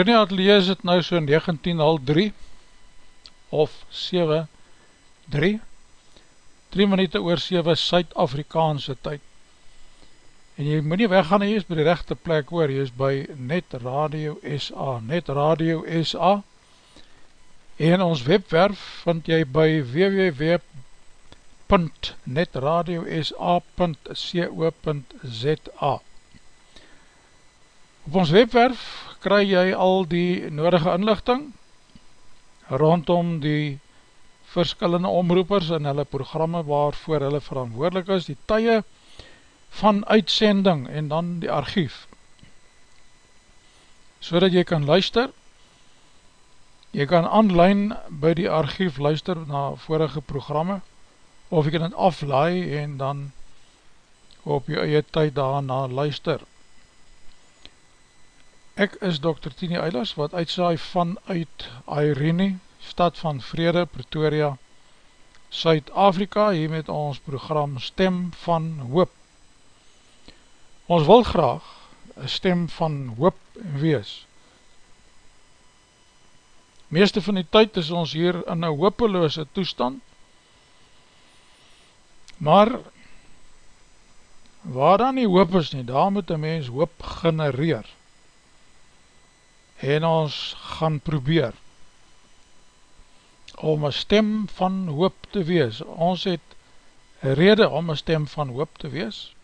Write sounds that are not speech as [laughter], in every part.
Hier in die atelier is het nou so 19.03 of 7.3 3 minuut oor 7 Suid-Afrikaanse tyd. En jy moet nie weggaan jy is by die rechte plek oor, jy is by Net Radio SA Net Radio SA en ons webwerf vind jy by www.netradiosa.co.za Op ons webwerf kry jy al die nodige inlichting rondom die verskillende omroepers en hulle programme waarvoor hulle verantwoordelik is, die tye van uitsending en dan die archief. So dat jy kan luister, jy kan online by die archief luister na vorige programme, of jy kan het aflaai en dan op jou eie tyd daarna luister. Ek is Dr. Tini Eilers wat uitsaai vanuit Irene, stad van Vrede, Pretoria, Suid-Afrika, hier met ons program Stem van Hoop. Ons wil graag een stem van hoop wees. Meeste van die tyd is ons hier in een hopeloze toestand, maar waar dan nie hoop is nie, daar moet een mens hoop genereer. En ons gaan probeer om een stem van hoop te wees. Ons het rede om een stem van hoop te wees,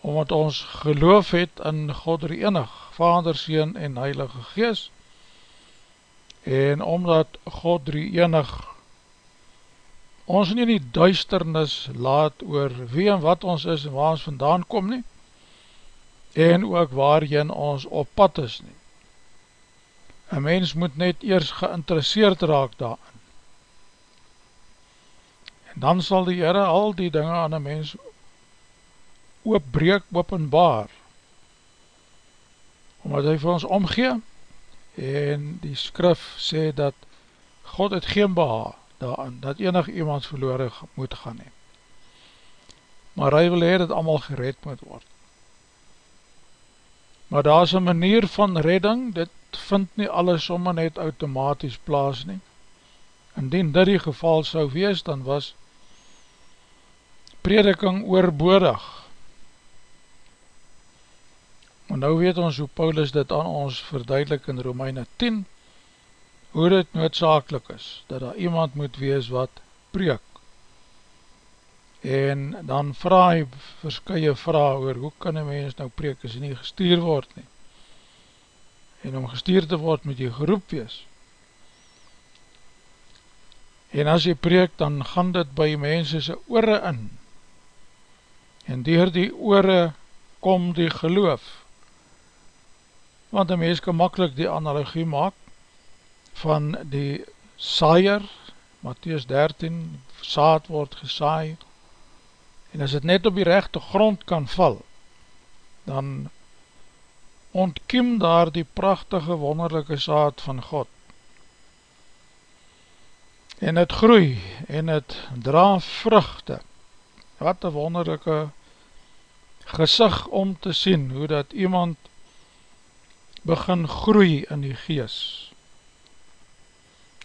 omdat ons geloof het in God die enig, Vader, Seen en Heilige Gees, en omdat God die enig ons nie die duisternis laat oor wie en wat ons is en waar ons vandaan kom nie, en ook waarin ons op pad is nie. Een mens moet net eers geïnteresseerd raak daarin. En dan sal die Heere al die dinge aan een mens oopbreek, openbaar, omdat hy vir ons omgee, en die skrif sê dat God het geen beha daarin, dat enig iemand verloren moet gaan heen. Maar hy wil hee dat allemaal gered moet word. Maar daar is een manier van redding, dit vind nie alles sommer net automatisch plaas nie. Indien dit die geval sou wees, dan was prediking oorbodig. Maar nou weet ons hoe Paulus dit aan ons verduidelik in Romeine 10, hoe dit noodzakelik is, dat daar iemand moet wees wat preek en dan vraag hy verskye vraag oor hoe kan een mens nou preek as hy nie gestuur word nie en om gestuur te word moet jy geroep wees. En as jy preek dan gaan dit by mense sy oore in. En dier die oore kom die geloof. Want een mens kan makkelijk die analogie maak van die saaier Matthäus 13 saad word gesaai. En as het net op die rechte grond kan val, dan ontkiem daar die prachtige wonderlijke saad van God. En het groei en het dra vruchte. Wat een wonderlijke gezicht om te sien, hoe dat iemand begin groei in die gees.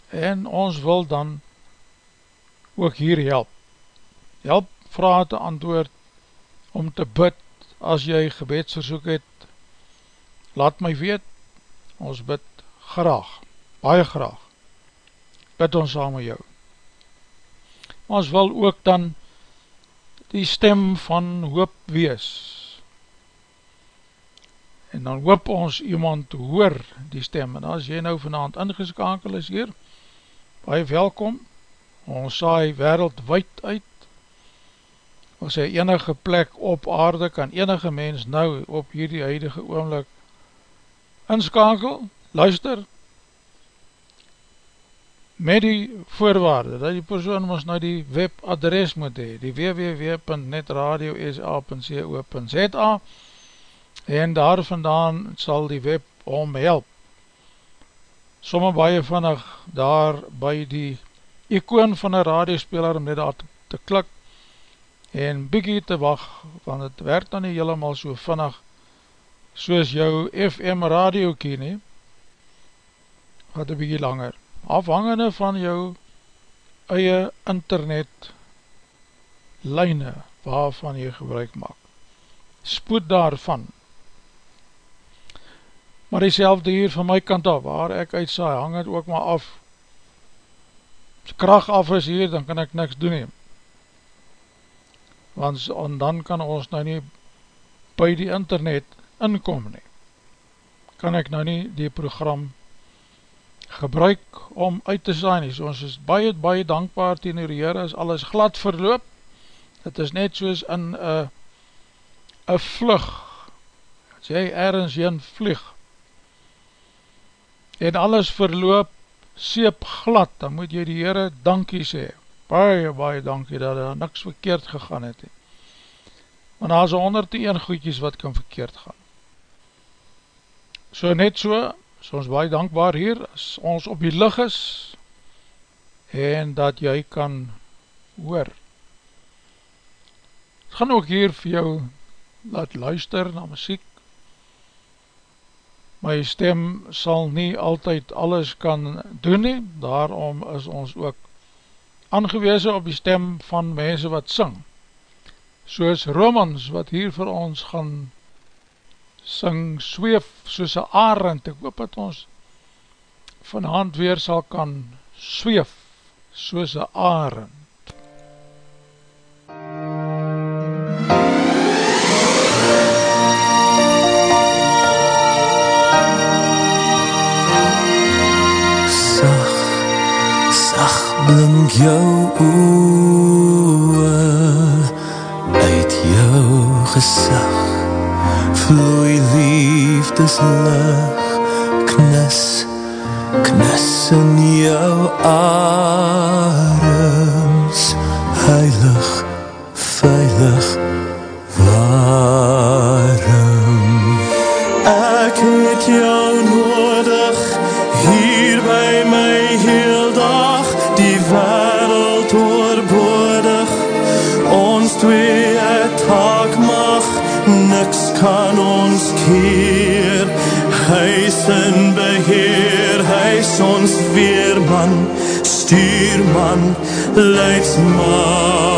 En ons wil dan ook hier help. Help vraag te antwoord om te bid as jy gebedsverzoek het laat my weet ons bid graag baie graag. Bid ons saam met jou. Ons wil ook dan die stem van hoop wees. En dan hoop ons iemand hoor die stem. En as jy nou vanavond ingeskakel is hier baie welkom. Ons saai wereldwijd uit. As hy enige plek op aarde kan enige mens nou op hierdie huidige oomlik inskakel, luister met die voorwaarde dat die persoon ons nou die webadres moet hee, die www.netradio.sa.co.za en daar vandaan sal die web om help. Somme baie vannig daar by die icoon van een radiospeler om net daar te, te klik en bykie te wacht, want het werkt dan nie helemaal so vinnig soos jou FM radio kie nie, wat een bykie langer, afhangende van jou eie internet lijne waarvan jy gebruik maak. Spoed daarvan. Maar die selfde hier van my kant af, waar ek uitsaai, hang het ook maar af. As kracht af is hier, dan kan ek niks doen neem want dan kan ons nou nie by die internet inkom nie. Kan ek nou nie die program gebruik om uit te saai nie. So ons is baie, baie dankbaar ten die Heere as alles glad verloop. Het is net soos in een vlug, as jy ergens jyn vlieg, en alles verloop seep glad, dan moet jy die Heere dankie sê, baie, baie dankie dat daar niks verkeerd gegaan het. Want daar is honderd en goedjes wat kan verkeerd gaan. So net so, so ons baie dankbaar hier, as ons op die lig is, en dat jy kan hoor. Het gaan ook hier vir jou laat luister na muziek, my stem sal nie altyd alles kan doen nie, daarom is ons ook aangewees op die stem van mense wat sing, soos Romans wat hier vir ons gaan sing Sweef soos een arend, ek hoop dat ons vanavond weer sal kan sweef soos een arend. blink jou oe uit jou gesag vloei liefdeslig knis knis in jou arms. Heilig veilig warm. Ek het jou stuurman leidsman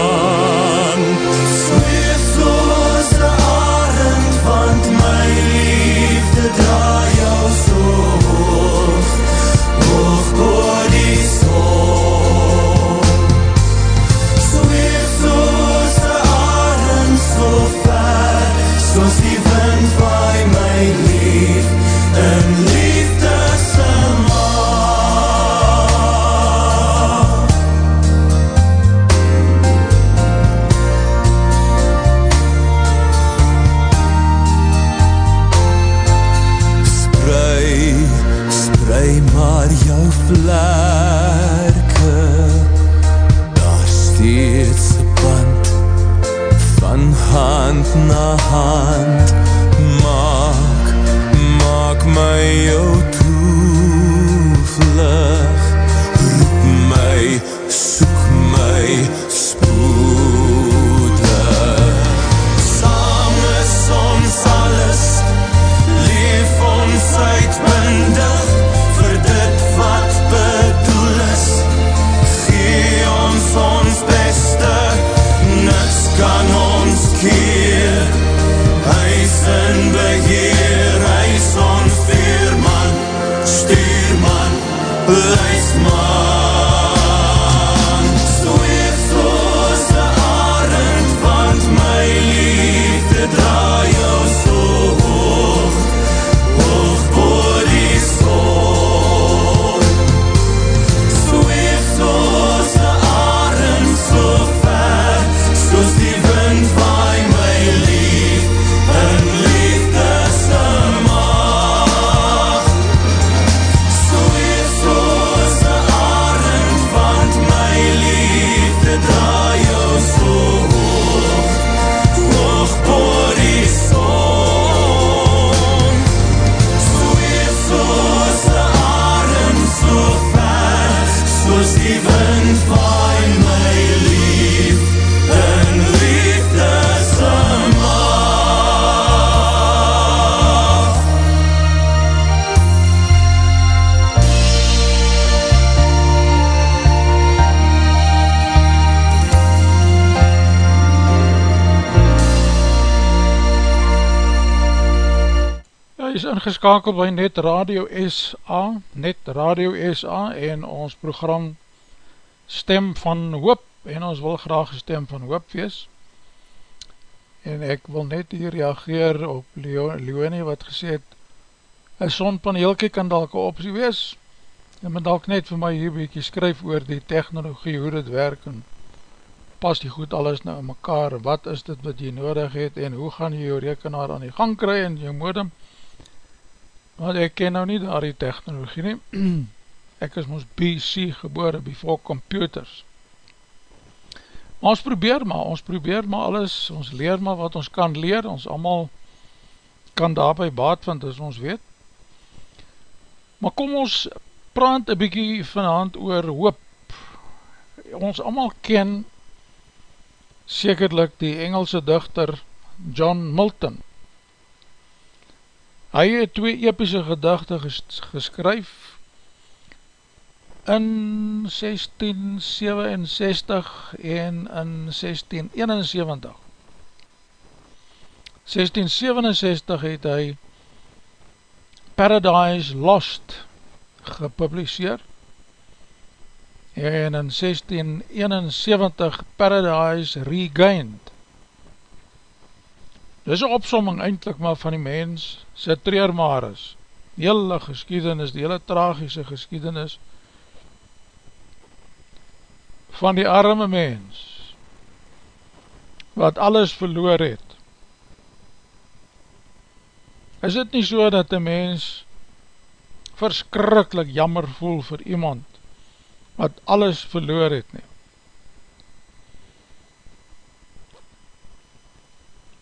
ingeskakeld by Net Radio SA, Net Radio SA en ons program Stem van Hoop en ons wil graag Stem van Hoop wees. En ek wil net hier reageer op Leo, Leonie wat gesê het, een sonpaneelkie kan dalk een optie wees. En moet dalk net vir my hier bykie skryf oor die technologie, hoe dit werk en pas die goed alles nou in mekaar, wat is dit wat jy nodig het en hoe gaan jy jou rekenaar aan die gang kry en jou modem, want ek ken nou nie daar die technologie nie, [clears throat] ek is ons BC gebore, before computers, maar ons probeer maar, ons probeer maar alles, ons leer maar wat ons kan leer, ons allemaal kan daarby baat vind, as ons weet, maar kom ons praat een bykie vanavond oor hoop, ons allemaal ken sekerlik die Engelse dichter John Milton. Hy het twee epische gedachte ges geskryf in 1667 en in 1671. 1667 het hy Paradise Lost gepubliseer en in 1671 Paradise Regained. Dit is een opsomming eindelijk maar van die mens sy treermaar is. Die hele geschiedenis, die hele tragische geschiedenis van die arme mens wat alles verloor het. Is het nie so dat die mens verskrikkelijk jammer voel vir iemand wat alles verloor het nie?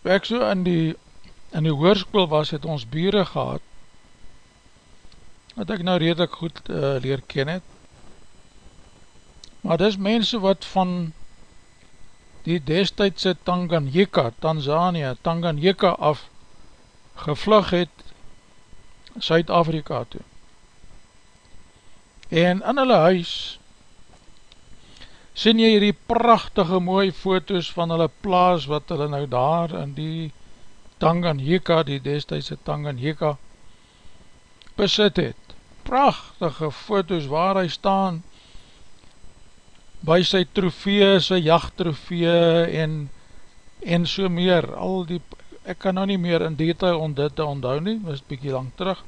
Ek so in die, in die hoorskoel was, het ons bure gehad, wat ek nou redelijk goed uh, leer ken het, maar dis mense wat van die destijdse Tanganyika, Tanzania, Tanganyika af gevlug het Suid-Afrika toe. En in hulle huis sien jy hierdie prachtige mooie foto's van hulle plaas wat hulle nou daar in die Tanganyika, die destijdse Tanganyika besit het. Prachtige foto's waar hy staan by sy trofee, sy jachttrofee en, en so meer. Al die, ek kan nou nie meer in detail om dit te onthou nie, was bykie lang terug.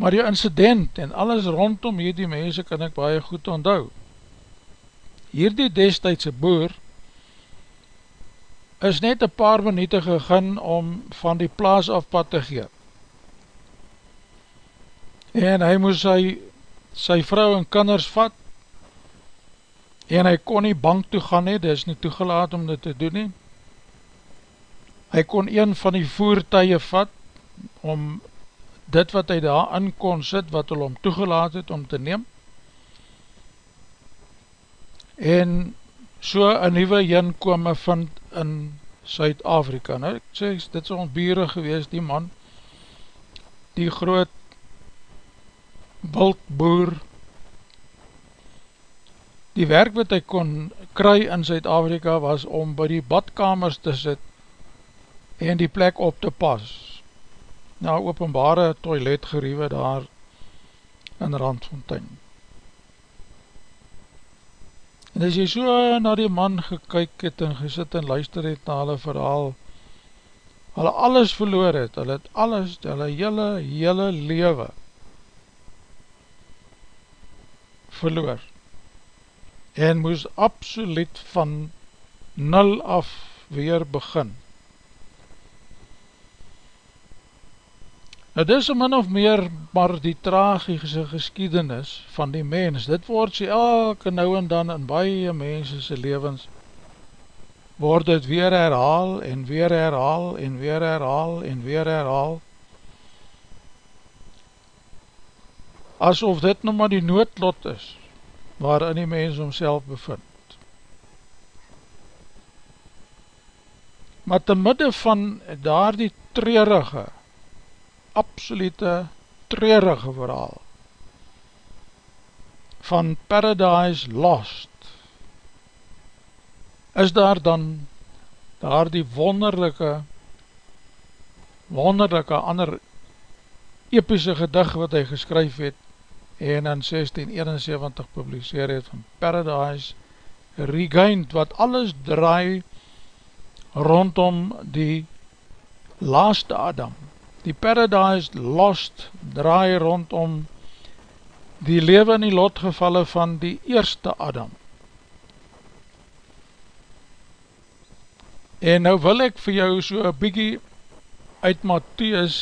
Maar die incident en alles rondom hierdie mense kan ek baie goed onthou hierdie destijdse boer is net een paar minuut gegin om van die plaas af pad te gee. En hy moes sy, sy vrou en kinders vat en hy kon nie bank toe gaan nie, dit is nie toegelaat om dit te doen nie. Hy kon een van die voertuie vat om dit wat hy daar in kon sit, wat hy om toegelaat het om te neem, en so een nieuwe jinkome vind in Suid-Afrika. Nou, ek sê, dit is ons bieren gewees, die man, die groot bultboer, die werk wat hy kon kry in Suid-Afrika was om by die badkamers te sit en die plek op te pas. Nou, openbare toilet geriewe daar in Randfontein. En as jy so na die man gekyk het en gesit en luister het na hulle verhaal, hulle alles verloor het, hulle het alles, hulle hele, hele lewe verloor en moes absoluut van nul af weer begin. Nou dis min of meer maar die tragische geskiedenis van die mens. Dit word sy elke nou en dan in baie mensense levens word dit weer herhaal en weer herhaal en weer herhaal en weer herhaal asof dit nou maar die noodlot is waarin die mens homself bevind. Maar te midde van daar die treurige absolute treurige verhaal. Van Paradise Lost. Is daar dan daar die wonderlijke wonderlijke ander epische gedig wat hy geskryf het en in 1671 publiseer het van Paradise Regained wat alles draai rondom die laaste Adam die Paradise Lost draai rondom die lewe en die lotgevalle van die eerste Adam. En nou wil ek vir jou so een bykie uit Matthäus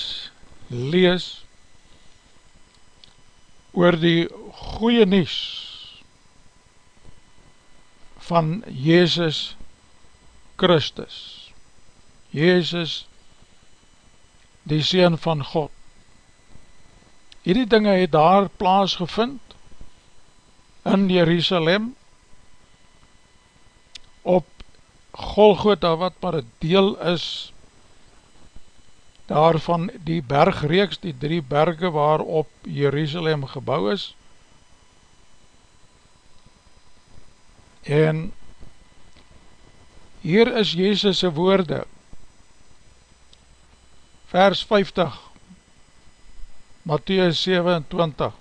lees oor die goeie nies van Jezus Christus. Jezus die Seen van God. Hierdie dinge het daar plaas gevind in Jerusalem op Golgotha wat maar een deel is daarvan die bergreeks, die drie berge waarop Jerusalem gebouw is en hier is Jezus' woorde vers 50, Matthäus 27.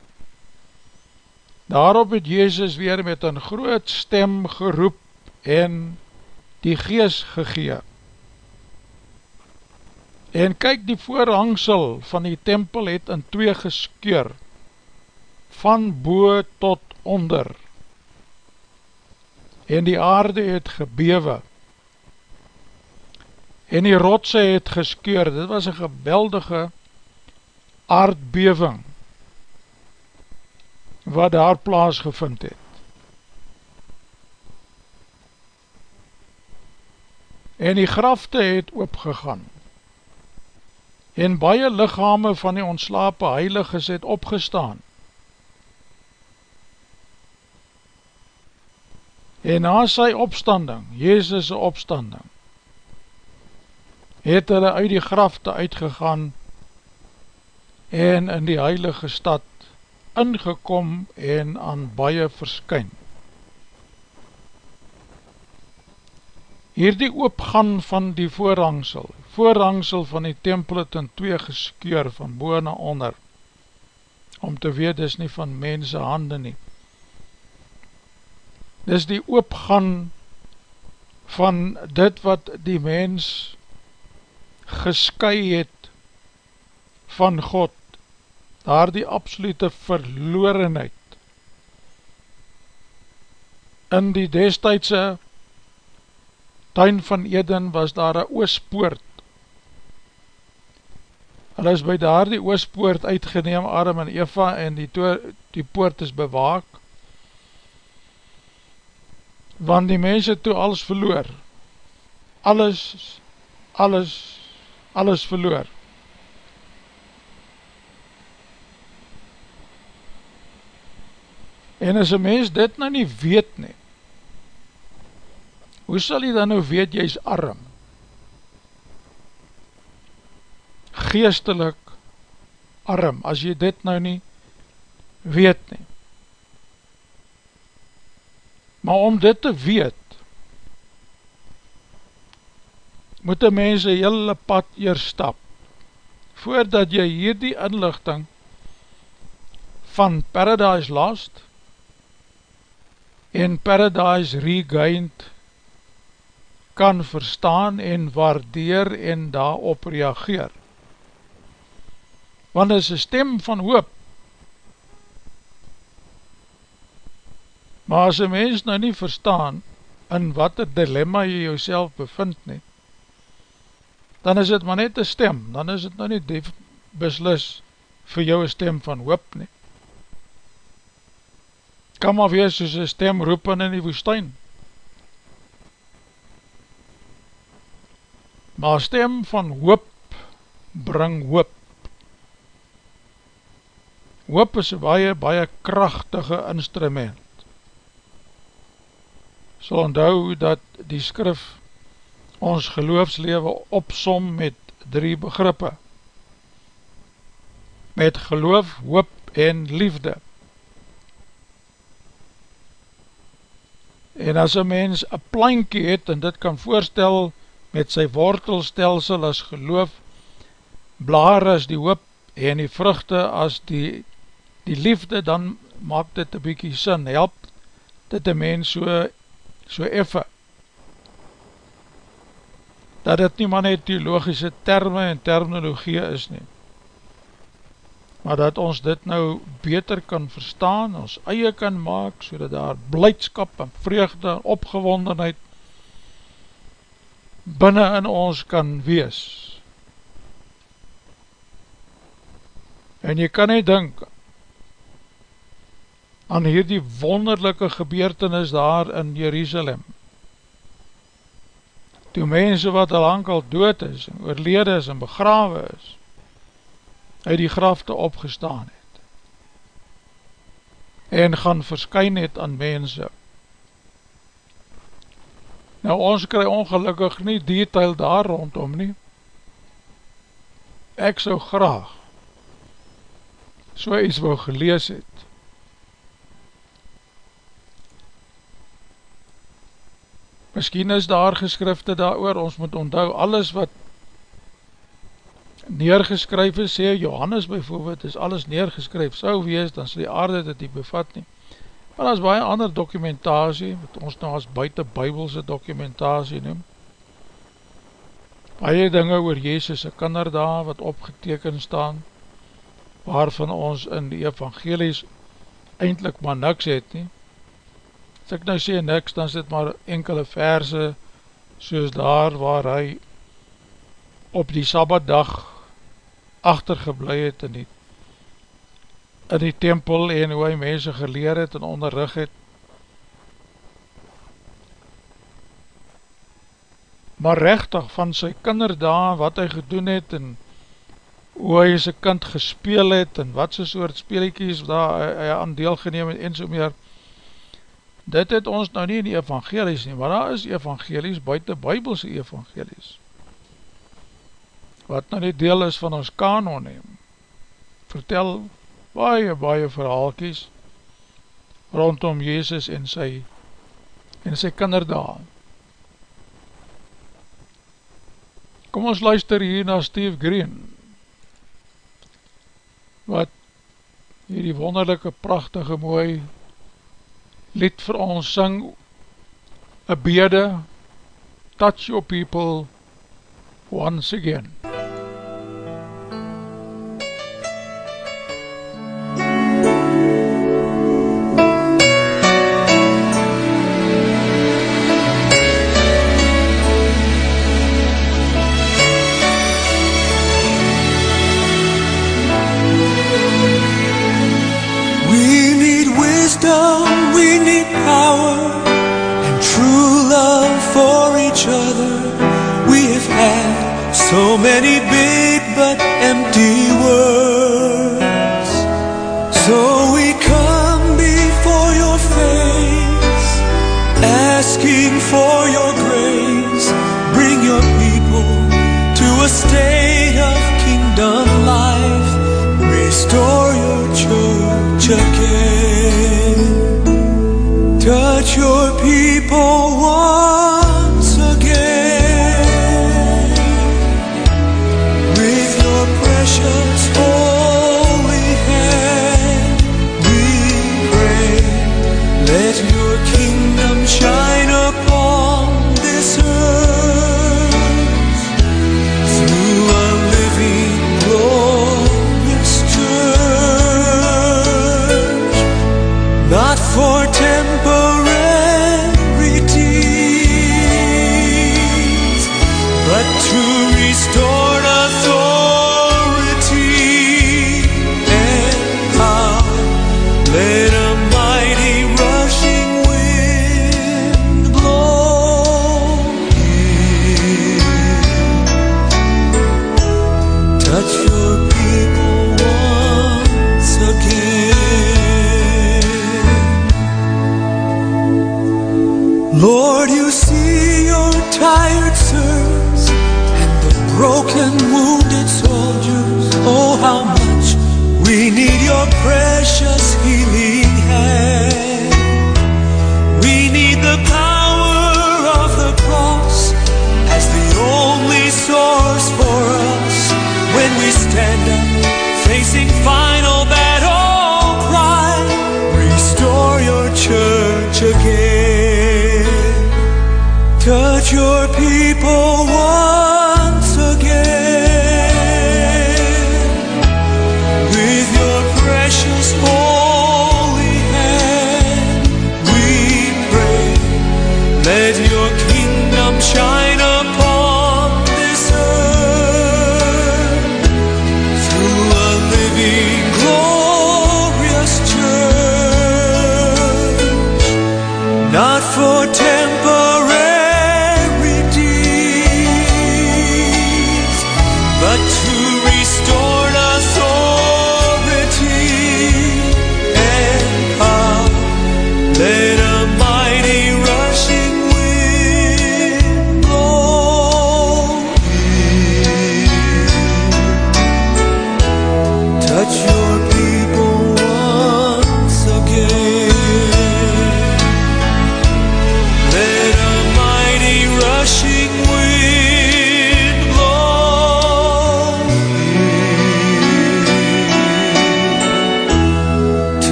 Daarop het Jezus weer met een groot stem geroep en die gees gegee. En kyk die voorhangsel van die tempel het in twee geskeur, van boe tot onder. En die aarde het gebewe, en die rotse het geskeur, dit was een geweldige aardbeving, wat daar plaas gevind het. En die grafte het oopgegaan, en baie lichame van die ontslape heiliges het opgestaan, en na sy opstanding, Jezus' opstanding, het hulle uit die grafte uitgegaan en in die heilige stad ingekom en aan baie verskyn. Hier die oopgaan van die voorhangsel, voorhangsel van die tempel het in twee geskeur van boe na onder, om te weet dis nie van mense hande nie. Dis die oopgaan van dit wat die mens gesky het van God, daar die absolute verlorenheid. In die destijdse tuin van Eden was daar een oospoort. Hulle is by daar die oospoort uitgeneem, Adam en Eva, en die, to, die poort is bewaak, want die mense toe alles verloor. Alles, alles alles verloor. En as een mens dit nou nie weet nie, hoe sal jy dan nou weet jy is arm? Geestelik arm, as jy dit nou nie weet nie. Maar om dit te weet, moet een mens een hele pad eers stap, voordat jy hierdie inlichting van Paradise Lost en Paradise Regained kan verstaan en waardeer en daarop reageer. Want is een stem van hoop. Maar as een mens nou nie verstaan in wat het dilemma jy jouself bevind nie, dan is het maar net een stem, dan is het nou nie die beslis vir jou een stem van hoop nie. Kan maar wees soos een stem roepen in die woestijn. Maar stem van hoop bring hoop. Hoop is een baie, baie krachtige instrument. So onthou dat die skrif ons geloofslewe opsom met drie begrippe. Met geloof, hoop en liefde. En as een mens een plankie het, en dit kan voorstel met sy wortelstelsel as geloof, blaar as die hoop en die vruchte as die, die liefde, dan maak dit een bykie sin, help dit een mens so, so effe dat dit nie maar net theologische termen en terminologie is nie, maar dat ons dit nou beter kan verstaan, ons eie kan maak, so dat daar blijdskap en vreugde en opgewondenheid binnen in ons kan wees. En jy kan nie dink aan hierdie wonderlijke gebeurtenis daar in Jerusalem, toe mense wat al lang al dood is, en oorlede is en begrawe is, uit die grafte opgestaan het, en gaan verskyn het aan mense. Nou ons kry ongelukkig nie detail daar rondom nie, ek so graag so iets wou gelees het, Misschien is daar geskrifte daar ons moet onthou alles wat neergeskryf is, sê Johannes bijvoorbeeld, is alles neergeskryf, sou wees, dan sal die aarde dit nie bevat nie. Maar as baie ander dokumentatie, wat ons nou as buiten bybelse dokumentatie noem, baie dinge oor Jezus' kinderdaag wat opgeteken staan, waarvan ons in die evangelies eindelijk maar niks het nie. As ek nou sê niks, dan sit maar enkele verse soos daar waar hy op die Sabbatdag achtergeblij het in die, in die tempel en hoe hy mense geleer het en onderrug het. Maar rechtig van sy kinderdaag, wat hy gedoen het en hoe hy sy kind gespeel het en wat so soort speeliekies daar hy aan deel geneem het en so meer dit het ons nou nie in die evangelies nie maar daar is evangelies buiten bybelse evangelies wat nou die deel is van ons kanon neem vertel baie baie verhaalkies rondom Jezus en sy en sy kinderdaal kom ons luister hier na Steve Green wat hierdie wonderlijke, prachtige, mooi lied vir ons syng, a bede, touch your people once again. So many big but empty words. So we come before your face, asking for your grace. Bring your people to a state of kingdom life. Restore your church again. Your people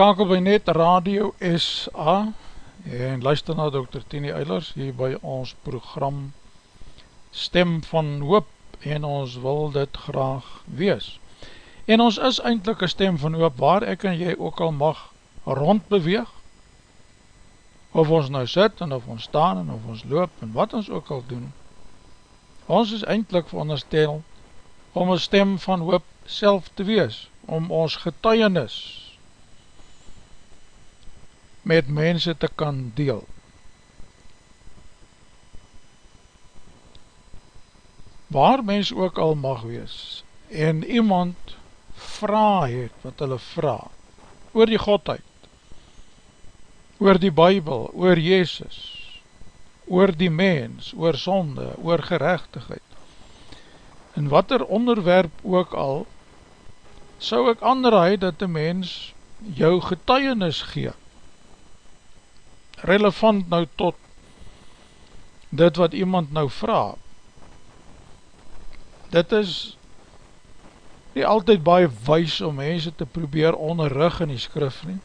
Is ingeskakel by Net Radio SA en luister na Dr. Tini Eilers hier by ons program Stem van Hoop en ons wil dit graag wees. En ons is eindelijk een stem van hoop waar ek en jy ook al mag rondbeweeg of ons nou sit en of ons staan en of ons loop en wat ons ook al doen. Ons is eindelijk veronderstel om een stem van hoop self te wees, om ons getuienis met mense te kan deel. Waar mens ook al mag wees en iemand vraag het wat hulle vraag oor die Godheid, oor die Bijbel, oor Jezus, oor die mens, oor sonde, oor gerechtigheid, en wat er onderwerp ook al, sou ek aanraai dat die mens jou getuienis gee, relevant nou tot dit wat iemand nou vraag. Dit is nie altyd baie wees om mense te probeer onderrug in die skrif nie,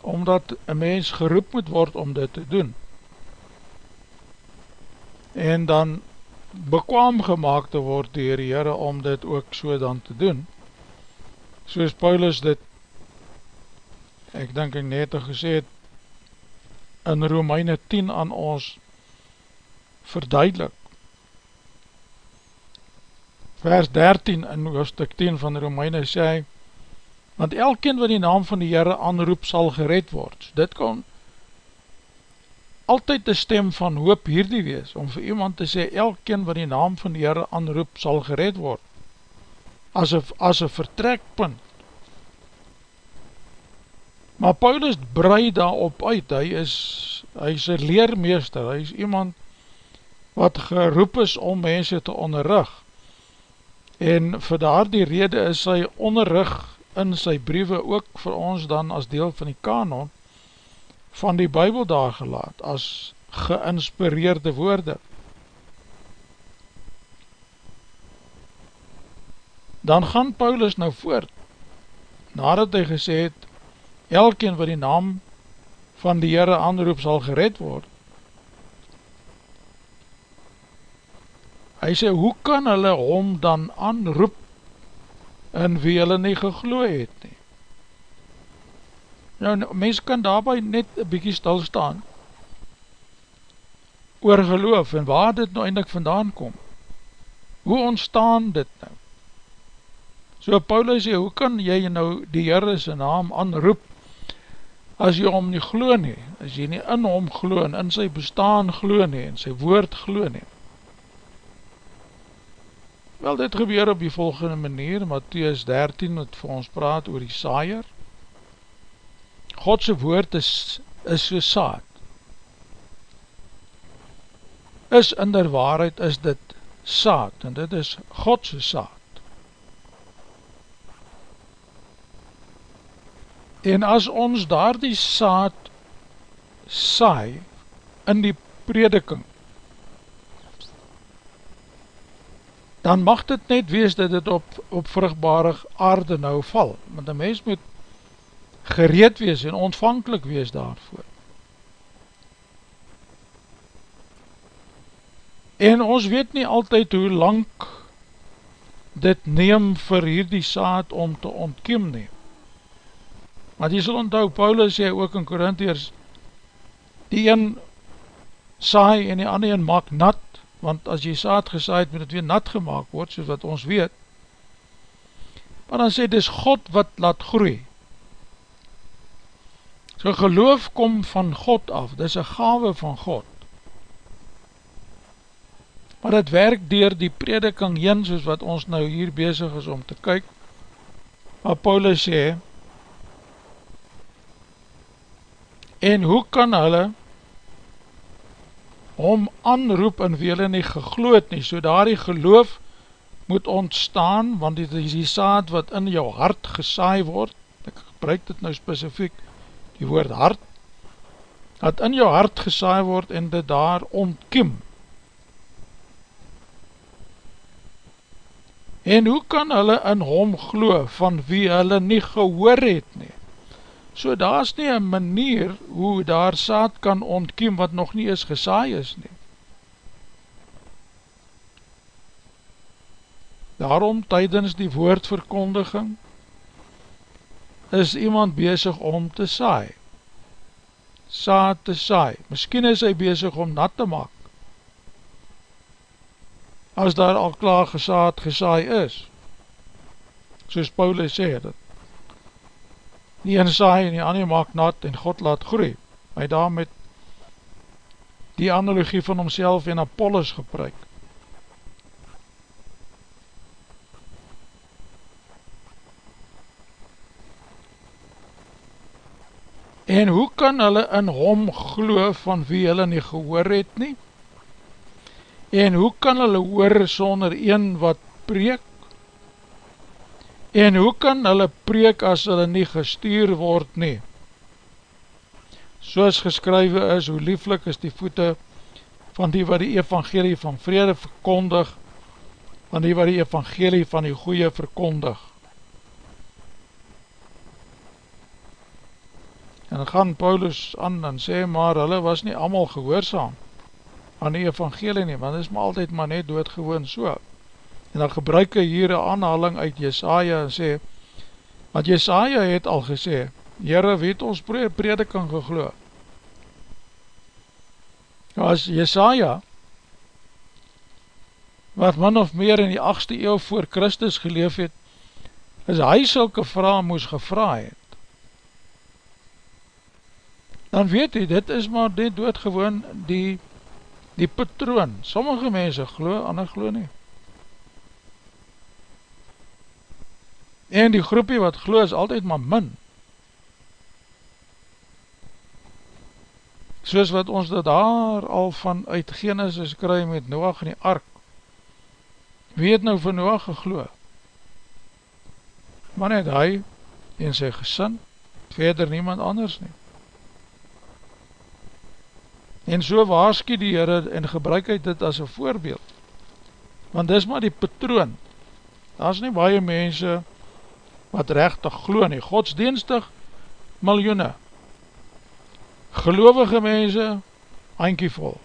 omdat een mens geroep moet word om dit te doen. En dan bekwaam gemaakt te word dier die Heere om dit ook so dan te doen, soos Paulus dit ek denk ek net gesê het, in Romeine 10 aan ons verduidelik. Vers 13 in hoofdstuk 10 van Romeine sê hy, want elkeen wat die naam van die Heere aanroep sal gered word. Dit kan altyd die stem van hoop hierdie wees, om vir iemand te sê, elkeen wat die naam van die Heere aanroep sal gered word. As een, as een vertrekpunt Maar Paulus brei daarop uit, hy is, hy is een leermeester, hy is iemand wat geroep is om mense te onderrug. En vir daar die rede is sy onderrug in sy briewe ook vir ons dan as deel van die kanon van die bybel daar gelaat, as geinspireerde woorde. Dan gaan Paulus nou voort, nadat hy gesê het, elkeen wat die naam van die Heere aanroep sal gered word. Hy sê, hoe kan hulle hom dan aanroep en wie hulle nie gegloe het nie? Nou, mens kan daarby net een bykie stilstaan oor geloof en waar dit nou eindelijk vandaan kom. Hoe ontstaan dit nou? So Paulus sê, hoe kan jy nou die Heere sy naam aanroep as jy hom nie glo nie, as jy nie in hom glo en in sy bestaan glo nie, en sy woord glo nie. Wel, dit gebeur op die volgende manier, Matthäus 13 het vir ons praat oor die saaier. Godse woord is, is so saad. Is in der waarheid is dit saad, en dit is Godse saad. En as ons daar die saad saai in die prediking, dan mag dit net wees dat dit op, op vruchtbare aarde nou val. Want die mens moet gereed wees en ontvankelijk wees daarvoor. En ons weet nie altyd hoe lang dit neem vir hierdie saad om te ontkiem neem. Want jy sal onthou, Paulus sê ook in Korintiërs, die een saai en die ander een maak nat, want as jy saad gesaaid, moet het weer nat gemaakt word, soos wat ons weet. Maar dan sê, dis God wat laat groei. So geloof kom van God af, dis een gave van God. Maar het werk dier die prediking heen, soos wat ons nou hier bezig is om te kyk, maar Paulus sê, en hoe kan hulle om aanroep in wie hulle nie gegloed nie, so daar die geloof moet ontstaan, want dit is die saad wat in jou hart gesaai word, ek gebruik dit nou specifiek, die woord hart, dat in jou hart gesaai word en dit daar ontkiem. En hoe kan hulle in hom glo van wie hulle nie gehoor het nie? So daar is nie een manier hoe daar saad kan ontkiem wat nog nie is gesaai is nie. Daarom tydens die woordverkondiging is iemand bezig om te saai. Saad te saai. Misschien is hy bezig om nat te maak. As daar al klaar gesaad gesaai is. Soos Paulus sê, dat die een saai en die ander maak nat en God laat groei. Hy daar met die analogie van homself en Apollos gebruik. En hoe kan hulle in hom glo van wie hulle nie gehoor het nie? En hoe kan hulle hoor sonder een wat preek? En hoe kan hulle preek as hulle nie gestuur word nie? Soos geskrywe is, hoe lieflik is die voete van die wat die evangelie van vrede verkondig, van die wat die evangelie van die goeie verkondig. En dan gaan Paulus aan en sê, maar hulle was nie allemaal gehoorzaam aan die evangelie nie, want is maar altyd maar net doodgewoon so. En dan gebruik hy hier een aanhaling uit Jesaja en sê, want Jesaja het al gesê, Heere, wie het ons prediking geglo? As Jesaja, wat man of meer in die 8ste eeuw voor Christus geleef het, is hy sylke vraag moes gevra het, dan weet hy, dit is maar dit doodgewoon die, die patroon. Sommige mense glo, ander glo nie. En die groepie wat glo is altyd maar min. Soos wat ons dit daar al van uit Genesis kry met Noach en die ark. Wie het nou van Noach geglo? Maar net hy en sy gesin, verder niemand anders nie. En so waarskie die Heere en gebruik hy dit as een voorbeeld. Want dis maar die patroon. Daar is nie baie mense wat rechtig glo nie. Godsdienstig miljoene. Gelovige mense, hankievol.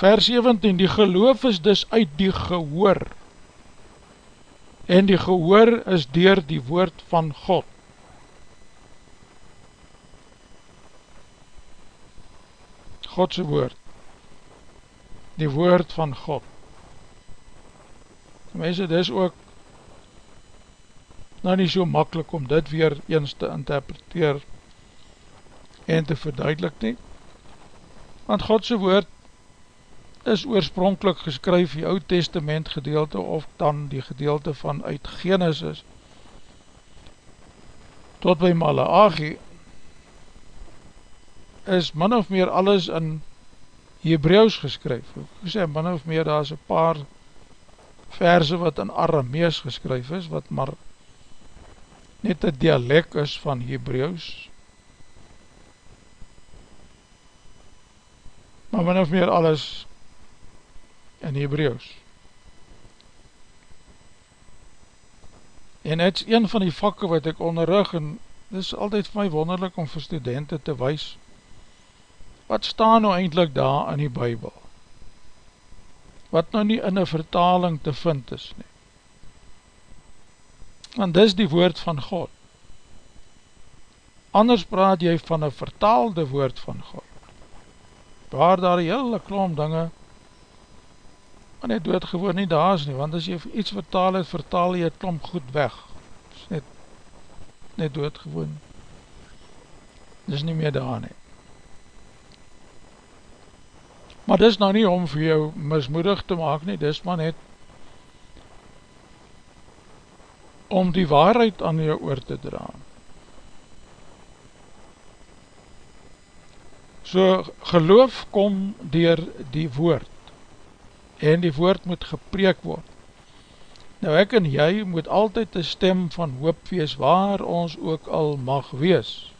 Vers 17, die geloof is dus uit die gehoor. En die gehoor is dier die woord van God. Godse woord, die woord van God. Mense, dit is ook nou nie so makkelijk om dit weer eens te interpreteer en te verduidelik nie. Want Godse woord is oorspronkelijk geskryf die oud testament gedeelte of dan die gedeelte van uit Genesis tot by Malachi is min of meer alles in Hebreeuws geskryf. Ek sê, min of meer daar is een paar verse wat in Aramees geskryf is, wat maar net een dialek is van Hebreeuws. Maar min of meer alles in Hebreeuws. En het is een van die vakke wat ek onderrug en dit is altyd vir my wonderlik om vir studenten te wees wat staan nou eindelijk daar in die Bijbel? Wat nou nie in een vertaling te vind is nie. Want dis die woord van God. Anders praat jy van een vertaalde woord van God. Waar daar hele klom dinge maar net doodgewoon nie daar is nie, want as jy iets vertaal het, vertaal jy het klom goed weg. Dis net, net doodgewoon. Dis nie meer daar nie. Maar dis nou nie om vir jou mismoedig te maak nie, dis maar net om die waarheid aan jou oor te dra. So geloof kom dier die woord en die woord moet gepreek word. Nou ek en jy moet altyd een stem van hoop wees waar ons ook al mag wees.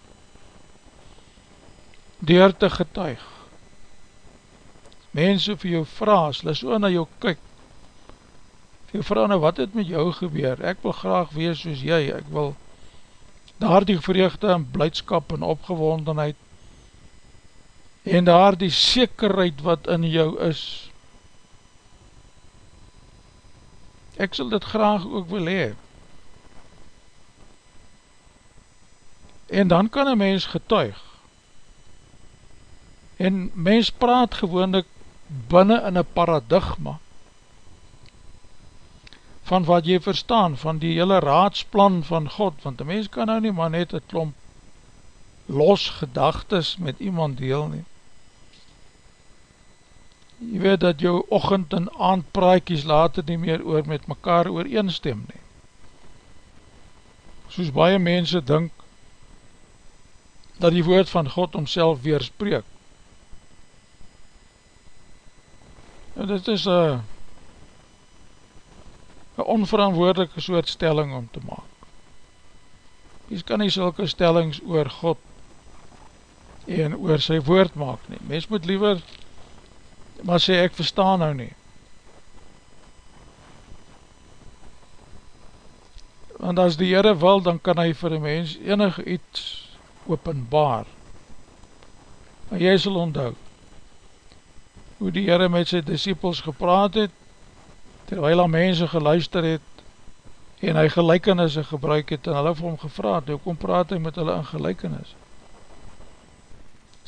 Door te getuig. Mense vir jou vraag, hulle so na jou kyk. Vir jou vraag nou wat het met jou gebeur? Ek wil graag wees soos jy, ek wil daar die vreugde en blijdskap en opgewondenheid en daar die sekerheid wat in jou is, ek sal dit graag ook wil hee. En dan kan een mens getuig. En mens praat gewoonlik binnen in een paradigma van wat jy verstaan, van die hele raadsplan van God, want een mens kan nou nie maar net een klomp los gedagtes met iemand deel neem jy weet dat jou ochend en aandpraaikies later nie meer oor met mekaar ooreenstem nie. Soos baie mense dink dat die woord van God omself weerspreek. En dit is een onverantwoordelike soort stelling om te maak. Mens kan nie sulke stellings oor God en oor sy woord maak nie. Mens moet liever maar sê ek verstaan nou nie. Want as die Heere wil, dan kan hy vir die mens enig iets openbaar. En jy sal onthou, hoe die Heere met sy disciples gepraat het, terwijl hy mense geluister het, en hy gelijkenisse gebruik het, en hulle vir hom gevraad, hoe kom praat hy met hulle in gelijkenisse?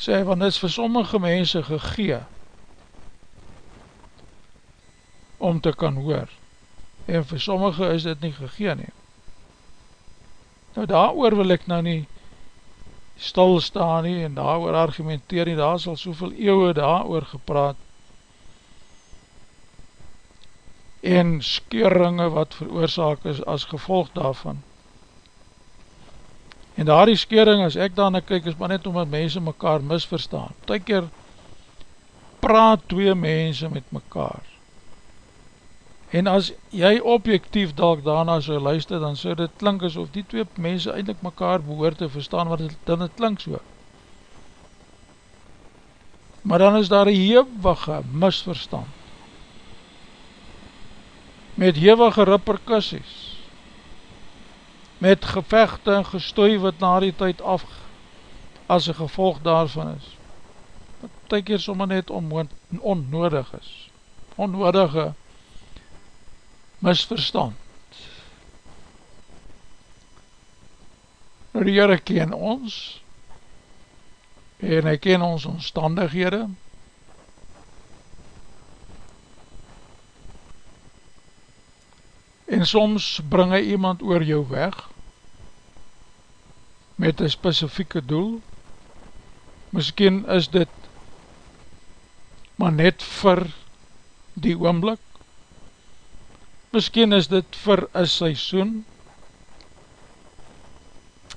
Sê hy, want dit is vir sommige mense gegee, om te kan hoor. En vir sommige is dit nie gegeen nie. Nou daar oor wil ek nou nie stilstaan nie en daar oor argumenteer nie, daar sal soveel eeuwe daar oor gepraat en skeuringe wat veroorzaak is as gevolg daarvan. En daar die skeuring, as ek daarna kyk, is maar net omdat mense mekaar misverstaan. Tyk keer praat twee mense met mekaar En as jy objectief dalk daarna so luister, dan so dit klink asof die twee mense eindelijk mekaar behoor te verstaan, wat het, dan het klink so. Maar dan is daar een hewige misverstand. Met hewige ripperkussies. Met gevechte en gestooi wat na die tyd af as een gevolg daarvan is. Wat tyk hier sommer net onnodig is. Onnodige misverstand. Nou die Heere ken ons en hy ken ons omstandighede. En soms bring hy iemand oor jou weg met een specifieke doel. Miskien is dit maar net vir die oomblik Miskien is dit vir een seisoen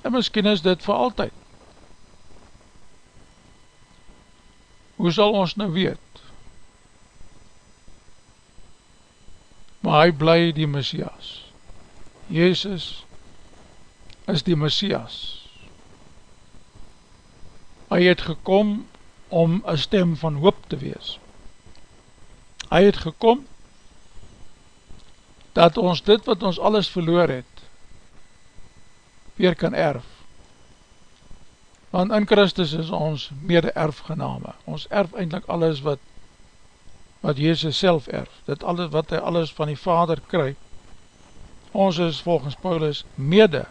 en miskien is dit vir altyd. Hoe sal ons nou weet? Maar hy bly die Messias. Jezus is die Messias. Hy het gekom om een stem van hoop te wees. Hy het gekom dat ons dit wat ons alles verloor het, weer kan erf. Want in Christus is ons mede erfgename. Ons erf eindelijk alles wat, wat Jezus self erf. Dit alles wat hy alles van die Vader kry. Ons is volgens Paulus mede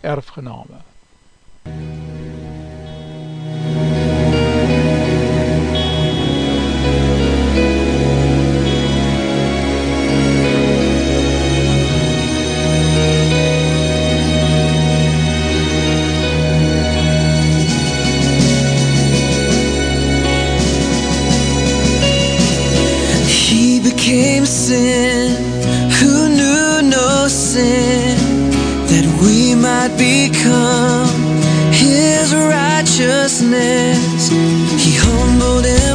erfgename. Sin. Who knew no sin that we might become his righteousness? He is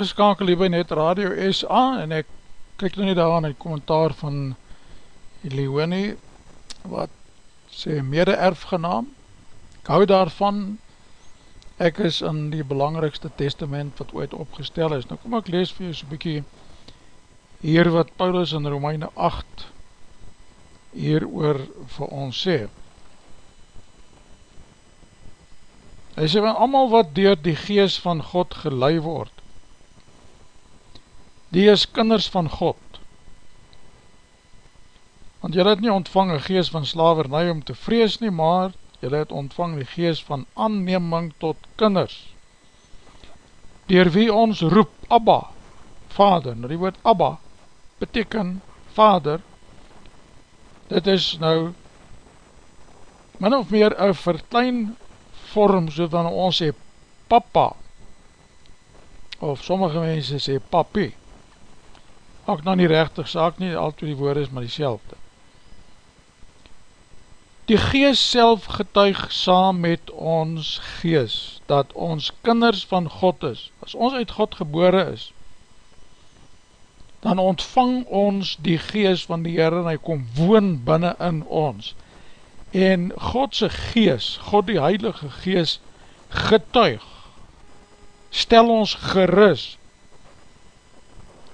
ingeskakel hier by Net Radio SA en ek kyk nou nie daar aan die kommentaar van Leonie wat sê mede erfgenaam. Ek hou daarvan. Ek is in die belangrikste testament wat ooit opgestel is. Nou kom ek lees vir jou so'n bykie hier wat Paulus in Romeine 8 hier oor vir ons sê. Hy sê van allemaal wat door die gees van God gelei word die is kinders van God. Want jylle het nie ontvang een geest van slavernij om te vrees nie, maar jylle het ontvang die geest van aanneming tot kinders. Door wie ons roep Abba, Vader, nou die woord Abba, beteken Vader, dit is nou min of meer een verklein vorm, so van ons sê Papa, of sommige mense sê Papie, maak nou nie rechtig saak nie, al twee die woorde is maar die selfde. Die gees self getuig saam met ons gees, dat ons kinders van God is, as ons uit God gebore is, dan ontvang ons die gees van die Heer en hy kom woon binnen in ons. En Godse gees, God die heilige gees, getuig, stel ons gerust,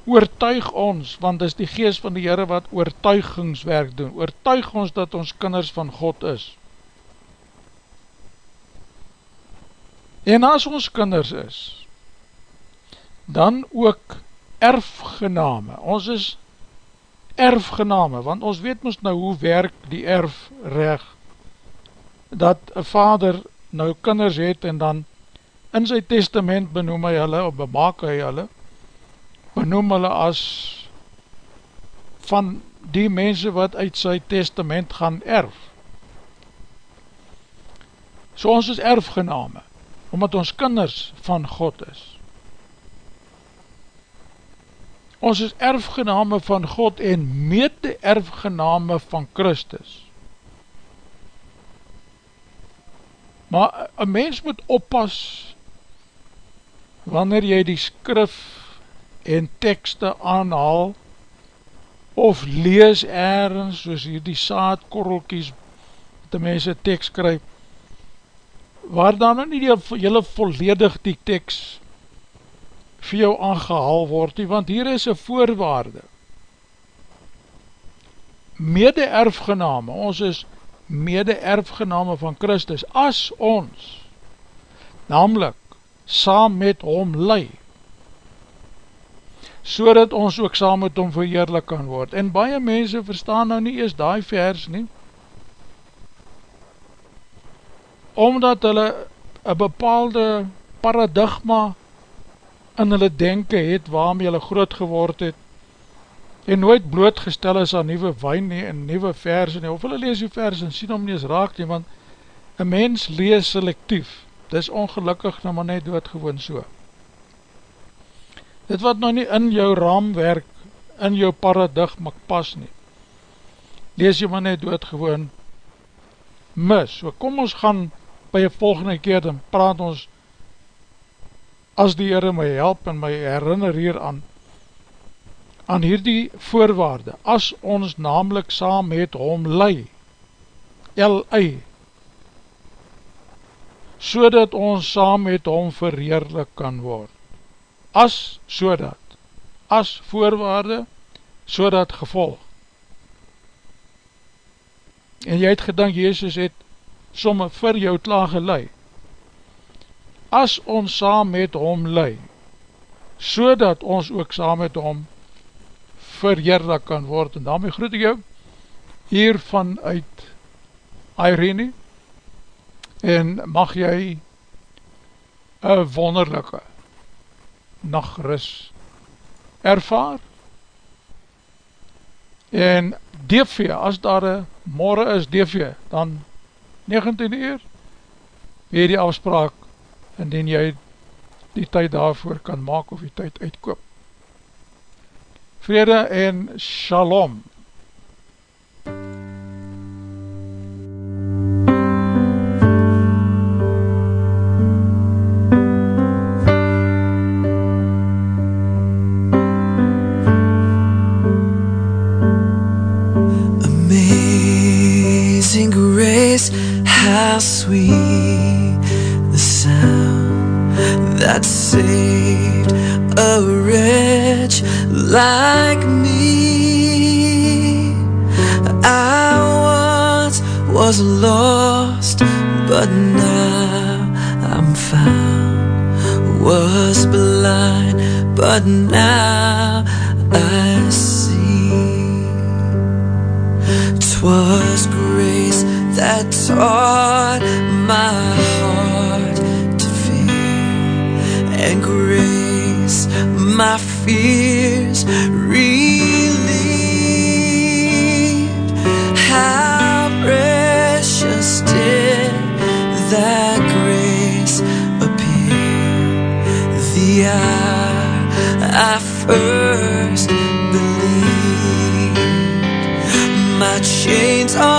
oortuig ons, want is die geest van die Heere wat oortuigingswerk doen, oortuig ons dat ons kinders van God is. En as ons kinders is, dan ook erfgename, ons is erfgename, want ons weet ons nou hoe werk die erfreg, dat een vader nou kinders het en dan in sy testament benoem hy hulle, of bemaak hy hulle, benoem hulle as van die mense wat uit sy testament gaan erf. So ons is erfgename, omdat ons kinders van God is. Ons is erfgename van God en mede erfgename van Christus. Maar een mens moet oppas wanneer jy die skrif en tekste aanhaal of lees ergens soos hier die saadkorrelkies wat die mense tekst skryf waar dan nou nie die hele volledig die tekst vir jou aangehaal word nie, want hier is een voorwaarde. Mede erfgename ons is mede erfgename van Christus as ons namelijk saam met hom leid so dat ons ook saam met hom verheerlik kan word. En baie mense verstaan nou nie ees die vers nie, omdat hulle een bepaalde paradigma in hulle denken het, waarmee hulle groot geword het, en nooit blootgestel is aan nieuwe wijn nie, en nieuwe vers nie, of hulle lees die vers en sien om nie eens raak nie, want een mens lees selectief, dit is ongelukkig nou maar net doodgewoon so dit wat nou nie in jou raamwerk, in jou paradigma pas nie, lees jy maar net doodgewoon mis, so kom ons gaan by een volgende keer, dan praat ons as die Heere my help en my herinner hier aan aan hierdie voorwaarde, as ons namelijk saam met hom lei, L-I, so ons saam met hom verheerlik kan word as so dat, as voorwaarde, so dat gevolg. En jy het gedank, Jezus het somme vir jou klaar gelei, as ons saam met hom lei, so dat ons ook saam met hom verheerlik kan word, en daarmee groet ek jou, hier vanuit Irene, en mag jy een wonderlijke nachtrus ervaar. En DV, as daar een morgen is DV, dan 19 uur weer die afspraak indien jy die tyd daarvoor kan maak of die tyd uitkoop. Vrede en shalom was lost, but now I'm found. Was blind, but now I see. Twas grace that taught my heart to fear, and grace my fear. first believed. My chains are